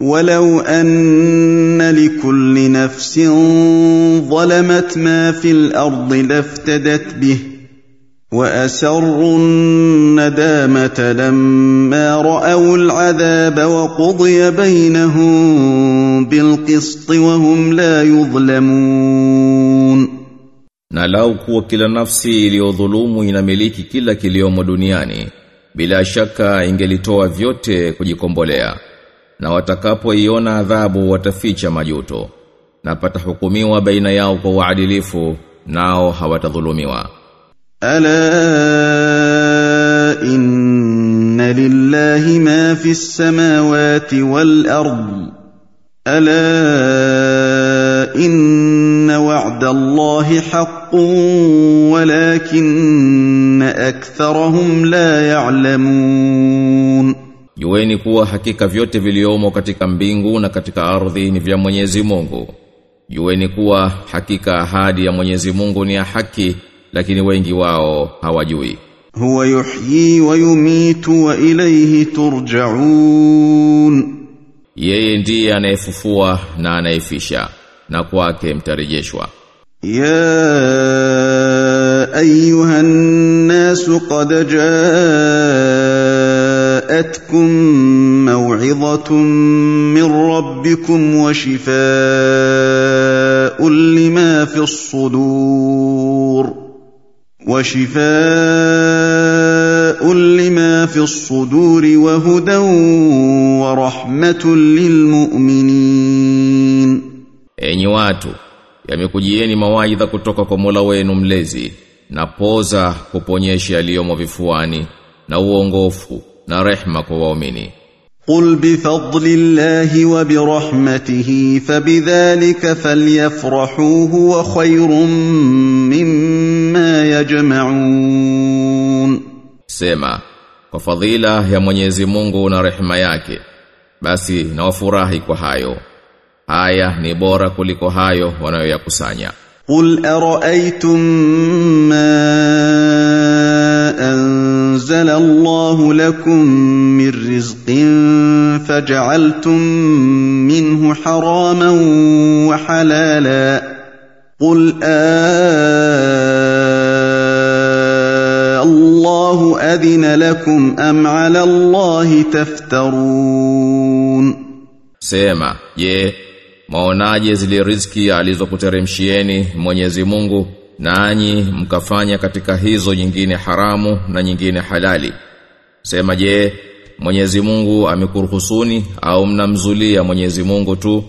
ولو ان لكل نفس ظلمت ما في الارض لافتدت به واسروا الندامه لما راوا العذاب وقضي بينهم بالقسط وهم لا يظلمون Na lau kuwa kila nafsi iliyodhulumu inamiliki kila kiliomo duniani, bila shaka ingelitoa vyote kujikombolea. Na watakapoiona adhabu wataficha majuto. Na patahukumiwa baina yao kwa uadilifu, nao hawatadhulumiwa. الا ان لله ما في السماوات والارض الا ان وعد الله حق ولكن اكثرهم لا يعلمون Jueni kuwa hakika vyote viliomo katika mbingu na katika ardhi ni vya Mwenyezi Mungu. Jueni kuwa hakika ahadi ya Mwenyezi Mungu ni ya haki, lakini wengi wao hawajui. Huwa yuhyi wa yumitu wa ilayhi turja'un. Yeye ndiye anayefufua na anayefisha na kwake mtarejeshwa. Ya ayuha an-nas qad jaa جاءتكم موعظه من ربكم وشفاء لما في الصدور وشفاء لما في الصدور وهدى ورحمه للمؤمنين Enyi watu, yamekujieni mawaidha kutoka kwa Mola wenu mlezi, na poza kuponyesha yaliyomo vifuani, na uongofu, na rehma kwa waumini. قل بفضل الله وبرحمته فبذلك فليفرحوا هو خير مما يجمعون Sema, kwa fadhila ya Mwenyezi Mungu na rehema yake, basi na wafurahi kwa hayo. Haya ni bora kuliko hayo wanayoyakusanya. قل ارايتم ما أنزل الله لكم من رزق فجعلتم منه حراما وحلالا. قل آه الله أذن لكم أم على الله تفترون؟ Sema, je, maonaje zile riziki alizokuteremshieni Mwenyezi Mungu? nanyi mkafanya katika hizo nyingine haramu na nyingine halali? Sema je, Mwenyezi Mungu amekuruhusuni au mnamzulia Mwenyezi Mungu tu?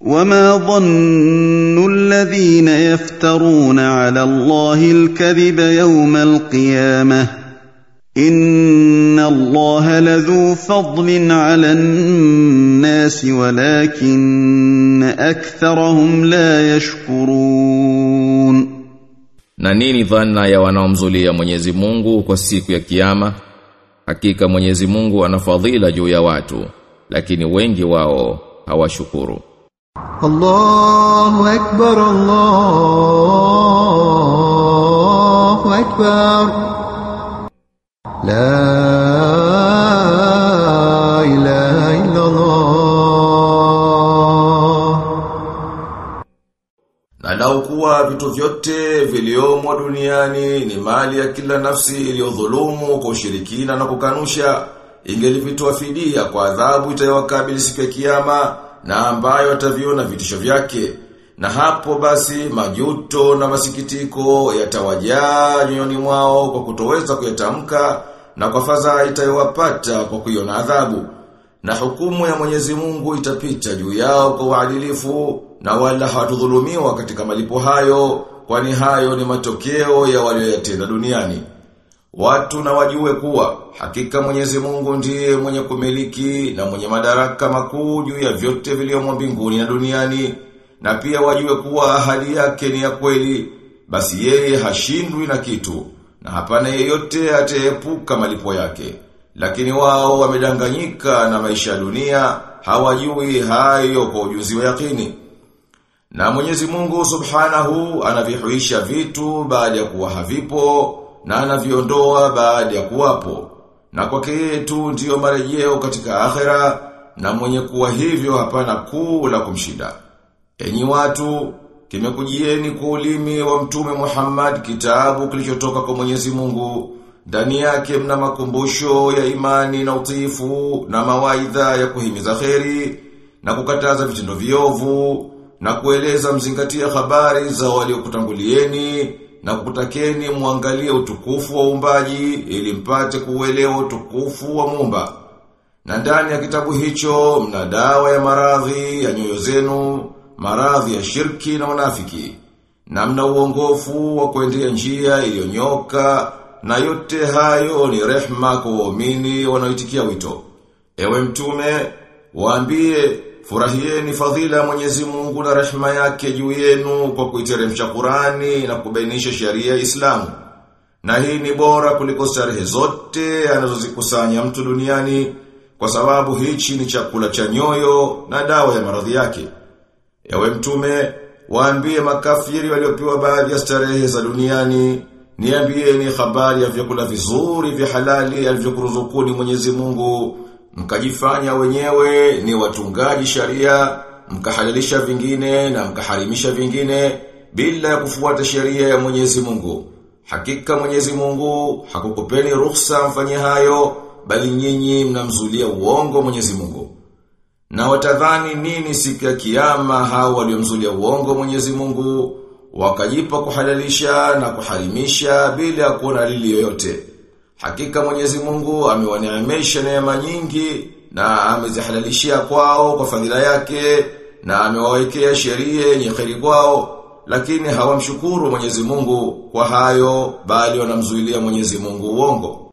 وما ظن الذين يفترون على الله الكذب يوم القيامه ان الله لذو فضل على الناس ولكن اكثرهم لا يشكرون na nini dhana ya wanaomzulia Mwenyezi Mungu kwa siku ya kiyama? Hakika Mwenyezi Mungu ana fadhila juu ya watu, lakini wengi wao hawashukuru. Allahu akbar Allahu akbar La Na lau kuwa vitu vyote viliomo duniani ni mali ya kila nafsi iliyodhulumu kwa ushirikina na kukanusha, ingelivitoa fidia kwa adhabu itayowakabili siku ya kiyama na ambayo ataviona vitisho vyake. Na hapo basi majuto na masikitiko yatawajaa nyoyoni mwao kwa kutoweza kuyatamka na kwa fadhaa itayowapata kwa kuiona adhabu. Na hukumu ya Mwenyezi Mungu itapita juu yao kwa uadilifu na wala hawatudhulumiwa katika malipo hayo kwani hayo ni matokeo ya walioyatenda duniani. Watu na wajue kuwa hakika Mwenyezi Mungu ndiye mwenye kumiliki na mwenye madaraka makuu juu ya vyote vilivyomo mbinguni na duniani na pia wajue kuwa ahadi yake ni ya kweli basi yeye hashindwi na kitu na hapana yeyote ataepuka malipo yake lakini wao wamedanganyika na maisha ya dunia hawajui hayo kwa ujuzi wa yakini na Mwenyezi Mungu Subhanahu anavihuisha vitu baada ya kuwa havipo na anaviondoa baada ya kuwapo. Na kwake yeye tu ndiyo marejeo katika akhera na mwenye kuwa hivyo hapana kuu la kumshinda. Enyi watu, kimekujieni kwa ulimi wa mtume Muhammad kitabu kilichotoka kwa Mwenyezi Mungu. Ndani yake mna makumbusho ya imani na utiifu na mawaidha ya kuhimiza kheri na kukataza vitendo viovu na kueleza mzingatia habari za waliokutangulieni na kukutakeni muangalie utukufu wa uumbaji ili mpate kuuelewa utukufu wa Muumba. Na ndani ya kitabu hicho mna dawa ya maradhi ya nyoyo zenu, maradhi ya shirki na unafiki. Na mna uongofu wa kuendea njia iliyonyoka na yote hayo ni rehma kwa waumini wanaoitikia wito. Ewe mtume, waambie furahieni fadhila ya Mwenyezi Mungu na rehema yake juu yenu kwa kuiteremsha Qurani na kubainisha sheria ya Islamu. Na hii ni bora kuliko starehe zote anazozikusanya mtu duniani kwa sababu hichi ni chakula cha nyoyo na dawa ya maradhi yake. Ewe mtume, waambie makafiri waliopewa baadhi ya starehe za duniani, niambieni habari ya vyakula vizuri vya halali alivyokuruzukuni Mwenyezi Mungu, mkajifanya wenyewe ni watungaji sharia, mkahalalisha vingine na mkaharimisha vingine bila ya kufuata sheria ya Mwenyezi Mungu. Hakika Mwenyezi Mungu hakukupeni ruhusa mfanye hayo, bali nyinyi mnamzulia uongo Mwenyezi Mungu. Na watadhani nini siku ya kiyama hao waliomzulia uongo Mwenyezi Mungu wakajipa kuhalalisha na kuharimisha bila ya kuona dalili yoyote. Hakika Mwenyezi Mungu amewaneemesha neema nyingi na amezihalalishia kwao kwa fadhila yake na amewawekea sheria yenye kheri kwao lakini hawamshukuru Mwenyezi Mungu kwa hayo bali wanamzuilia Mwenyezi Mungu uongo.